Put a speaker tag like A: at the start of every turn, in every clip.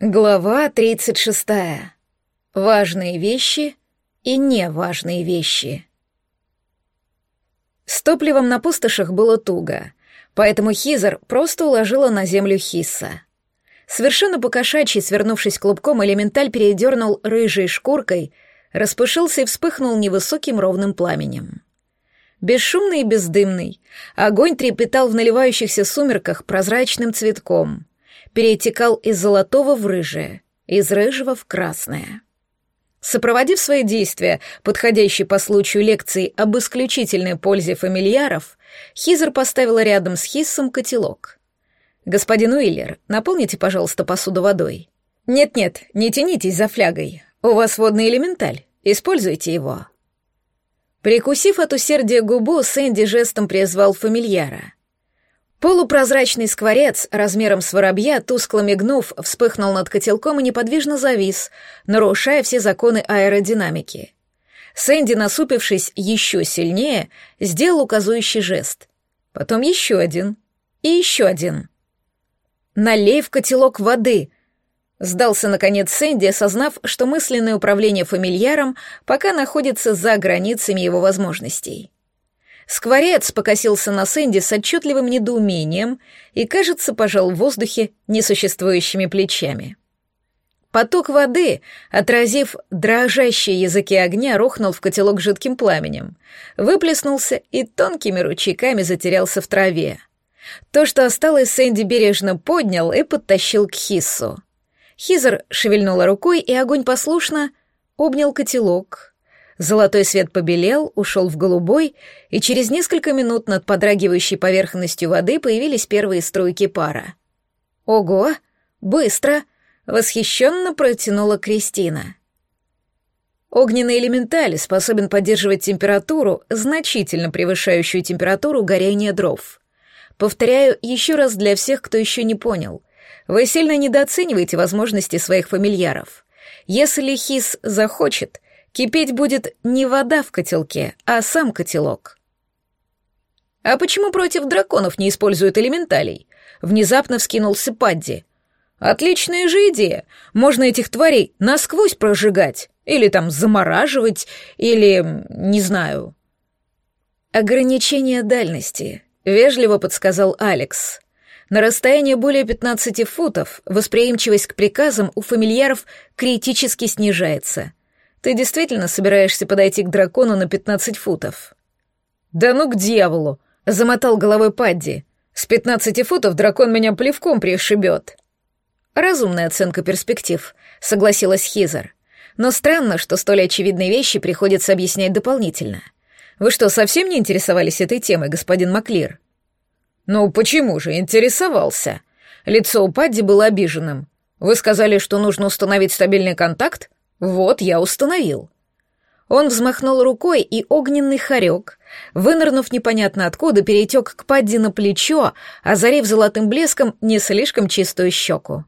A: Глава 36. Важные вещи и неважные вещи. С топливом на пустошах было туго, поэтому Хизер просто уложила на землю Хисса. Совершенно покошачий, свернувшись клубком, элементаль передернул рыжей шкуркой, распышился и вспыхнул невысоким ровным пламенем. Бесшумный и бездымный, огонь трепетал в наливающихся сумерках прозрачным цветком — перетекал из золотого в рыжее, из рыжего в красное. Сопроводив свои действия, подходящей по случаю лекции об исключительной пользе фамильяров, Хизер поставила рядом с Хиссом котелок. «Господин Уиллер, наполните, пожалуйста, посуду водой». «Нет-нет, не тянитесь за флягой. У вас водный элементаль. Используйте его». Прикусив от усердия губу, Сэнди жестом призвал фамильяра. Полупрозрачный скворец размером с воробья, тускло мигнув, вспыхнул над котелком и неподвижно завис, нарушая все законы аэродинамики. Сэнди, насупившись еще сильнее, сделал указующий жест. Потом еще один. И еще один. «Налей в котелок воды!» Сдался, наконец, Сэнди, осознав, что мысленное управление фамильяром пока находится за границами его возможностей. Скворец покосился на Сэнди с отчетливым недоумением и, кажется, пожал в воздухе несуществующими плечами. Поток воды, отразив дрожащие языки огня, рухнул в котелок жидким пламенем, выплеснулся и тонкими ручейками затерялся в траве. То, что осталось, Сэнди бережно поднял и подтащил к Хиссу. Хизер шевельнула рукой, и огонь послушно обнял котелок, Золотой свет побелел, ушел в голубой, и через несколько минут над подрагивающей поверхностью воды появились первые струйки пара. «Ого! Быстро!» — восхищенно протянула Кристина. Огненный элементаль способен поддерживать температуру, значительно превышающую температуру горения дров. Повторяю еще раз для всех, кто еще не понял. Вы сильно недооцениваете возможности своих фамильяров. Если Хис захочет — Кипеть будет не вода в котелке, а сам котелок. «А почему против драконов не используют элементалей?» Внезапно вскинулся Падди. «Отличная же идея. Можно этих тварей насквозь прожигать. Или там замораживать, или... не знаю». «Ограничение дальности», — вежливо подсказал Алекс. На расстоянии более 15 футов восприимчивость к приказам у фамильяров критически снижается. Ты действительно собираешься подойти к дракону на пятнадцать футов?» «Да ну к дьяволу!» — замотал головой Падди. «С пятнадцати футов дракон меня плевком пришибет». «Разумная оценка перспектив», — согласилась Хизер. «Но странно, что столь очевидные вещи приходится объяснять дополнительно. Вы что, совсем не интересовались этой темой, господин Маклир?» «Ну, почему же интересовался?» Лицо у Падди было обиженным. «Вы сказали, что нужно установить стабильный контакт? Вот я установил. Он взмахнул рукой, и огненный хорек, вынырнув непонятно откуда, перетек к Падди на плечо, озарив золотым блеском не слишком чистую щеку.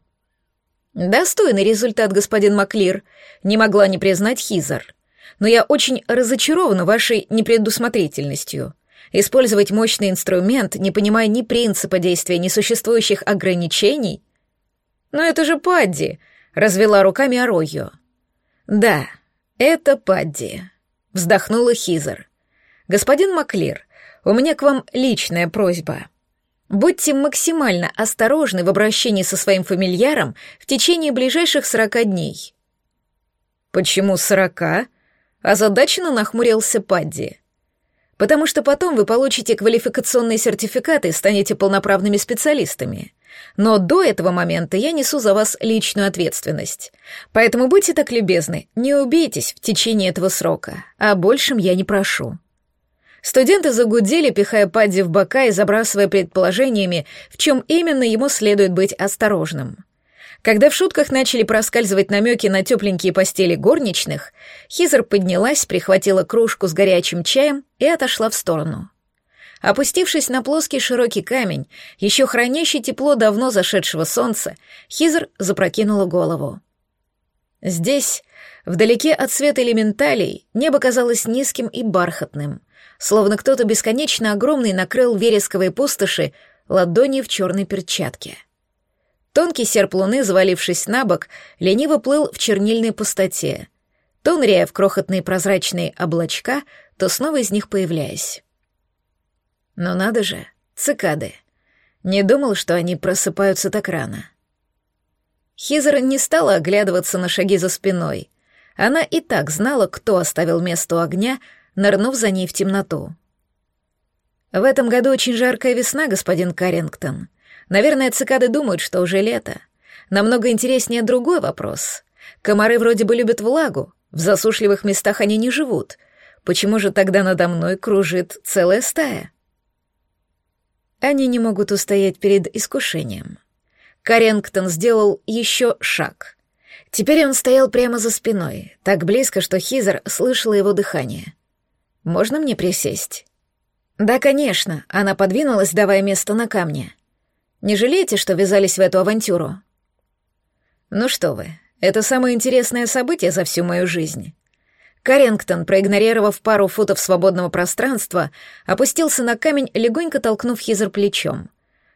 A: «Достойный результат, господин Маклир», — не могла не признать Хизер. «Но я очень разочарована вашей непредусмотрительностью. Использовать мощный инструмент, не понимая ни принципа действия, ни существующих ограничений...» «Но это же Падди», — развела руками Оройо. «Да, это Падди», — вздохнула Хизер. «Господин Маклир, у меня к вам личная просьба. Будьте максимально осторожны в обращении со своим фамильяром в течение ближайших сорока дней». «Почему сорока?» — озадаченно нахмурился Падди. «Потому что потом вы получите квалификационные сертификаты и станете полноправными специалистами. Но до этого момента я несу за вас личную ответственность. Поэтому будьте так любезны, не убейтесь в течение этого срока, а большем я не прошу». Студенты загудели, пихая Падди в бока и забрасывая предположениями, в чем именно ему следует быть осторожным. Когда в шутках начали проскальзывать намеки на тепленькие постели горничных, Хизер поднялась, прихватила кружку с горячим чаем и отошла в сторону. Опустившись на плоский широкий камень, еще хранящий тепло давно зашедшего солнца, Хизер запрокинула голову. Здесь, вдалеке от света элементалей, небо казалось низким и бархатным, словно кто-то бесконечно огромный накрыл вересковые пустоши ладонью в черной перчатке. Тонкий серп луны, завалившись на бок, лениво плыл в чернильной пустоте, то ныряя в крохотные прозрачные облачка, то снова из них появляясь. Но надо же, цикады. Не думал, что они просыпаются так рано. Хизер не стала оглядываться на шаги за спиной. Она и так знала, кто оставил место у огня, нырнув за ней в темноту. В этом году очень жаркая весна, господин Каррингтон. Наверное, цикады думают, что уже лето. Намного интереснее другой вопрос. Комары вроде бы любят влагу, в засушливых местах они не живут. Почему же тогда надо мной кружит целая стая? Они не могут устоять перед искушением. Каррингтон сделал еще шаг. Теперь он стоял прямо за спиной, так близко, что Хизер слышала его дыхание. «Можно мне присесть?» «Да, конечно», — она подвинулась, давая место на камне. «Не жалеете, что ввязались в эту авантюру?» «Ну что вы, это самое интересное событие за всю мою жизнь». Каррингтон, проигнорировав пару футов свободного пространства, опустился на камень, легонько толкнув Хизер плечом.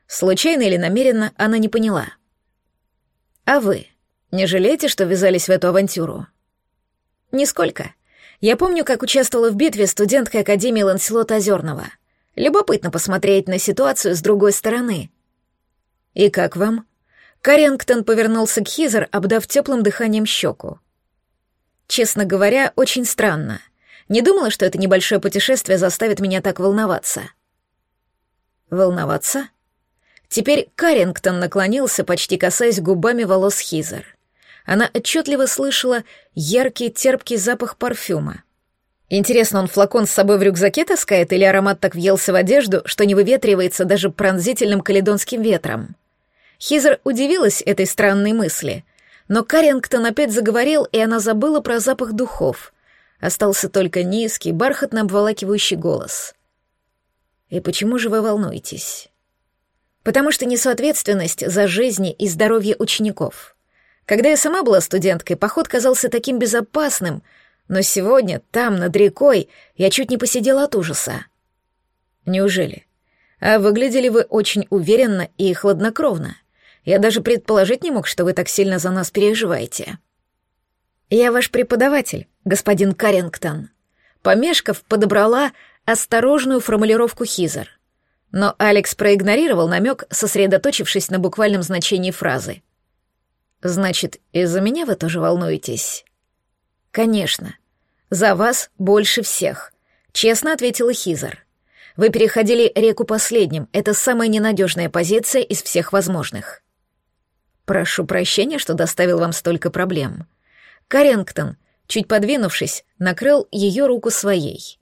A: Случайно или намеренно, она не поняла. «А вы не жалеете, что ввязались в эту авантюру?» «Нисколько. Я помню, как участвовала в битве студенткой Академии Ланселота Озерного. Любопытно посмотреть на ситуацию с другой стороны. «И как вам?» Каррингтон повернулся к Хизер, обдав теплым дыханием щеку. «Честно говоря, очень странно. Не думала, что это небольшое путешествие заставит меня так волноваться». «Волноваться?» Теперь Каррингтон наклонился, почти касаясь губами волос Хизер она отчетливо слышала яркий терпкий запах парфюма. Интересно, он флакон с собой в рюкзаке таскает или аромат так въелся в одежду, что не выветривается даже пронзительным каледонским ветром? Хизер удивилась этой странной мысли, но Каррингтон опять заговорил, и она забыла про запах духов. Остался только низкий, бархатно обволакивающий голос. «И почему же вы волнуетесь?» «Потому что несу ответственность за жизни и здоровье учеников». Когда я сама была студенткой, поход казался таким безопасным, но сегодня, там, над рекой, я чуть не посидела от ужаса. Неужели? А выглядели вы очень уверенно и хладнокровно. Я даже предположить не мог, что вы так сильно за нас переживаете. Я ваш преподаватель, господин Каррингтон. Помешков подобрала осторожную формулировку Хизер. Но Алекс проигнорировал намек, сосредоточившись на буквальном значении фразы — Значит, из-за меня вы тоже волнуетесь? Конечно. За вас больше всех, честно ответила Хизер. Вы переходили реку последним. Это самая ненадежная позиция из всех возможных. Прошу прощения, что доставил вам столько проблем. Каррингтон, чуть подвинувшись, накрыл ее руку своей.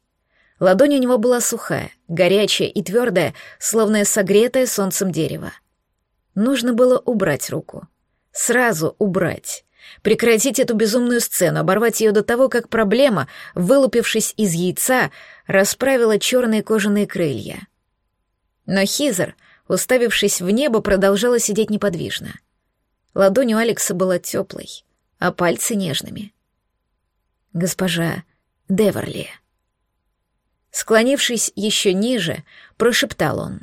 A: Ладонь у него была сухая, горячая и твердая, словно согретое солнцем дерево. Нужно было убрать руку. Сразу убрать. Прекратить эту безумную сцену, оборвать ее до того, как проблема, вылупившись из яйца, расправила черные кожаные крылья. Но Хизер, уставившись в небо, продолжала сидеть неподвижно. Ладонь у Алекса была теплой, а пальцы нежными. «Госпожа Деверли». Склонившись еще ниже, прошептал он.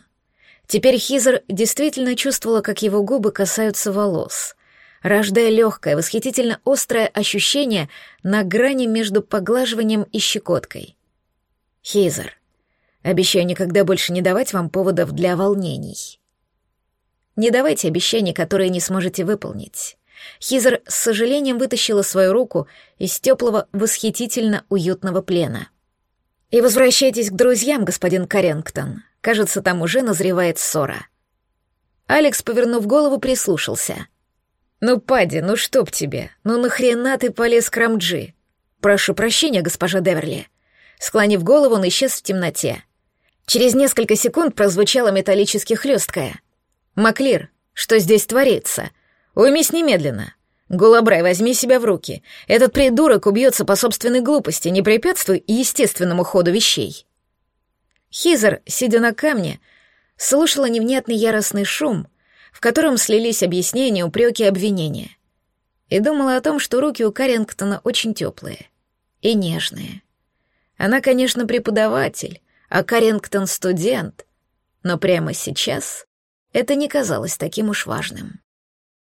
A: Теперь Хизер действительно чувствовала, как его губы касаются волос, рождая легкое, восхитительно острое ощущение на грани между поглаживанием и щекоткой. «Хейзер, обещаю никогда больше не давать вам поводов для волнений. Не давайте обещаний, которые не сможете выполнить». Хизер с сожалением вытащила свою руку из теплого, восхитительно уютного плена. «И возвращайтесь к друзьям, господин Каррингтон. Кажется, там уже назревает ссора». Алекс, повернув голову, прислушался — «Ну, Падди, ну чтоб тебе? Ну нахрена ты полез к Рамджи?» «Прошу прощения, госпожа Деверли». Склонив голову, он исчез в темноте. Через несколько секунд прозвучало металлически хлесткое. «Маклир, что здесь творится? Уймись немедленно. Гулабрай, возьми себя в руки. Этот придурок убьется по собственной глупости, не препятствуй естественному ходу вещей». Хизер, сидя на камне, слушала невнятный яростный шум — в котором слились объяснения, упреки и обвинения. И думала о том, что руки у Каррингтона очень теплые и нежные. Она, конечно, преподаватель, а Каррингтон — студент, но прямо сейчас это не казалось таким уж важным.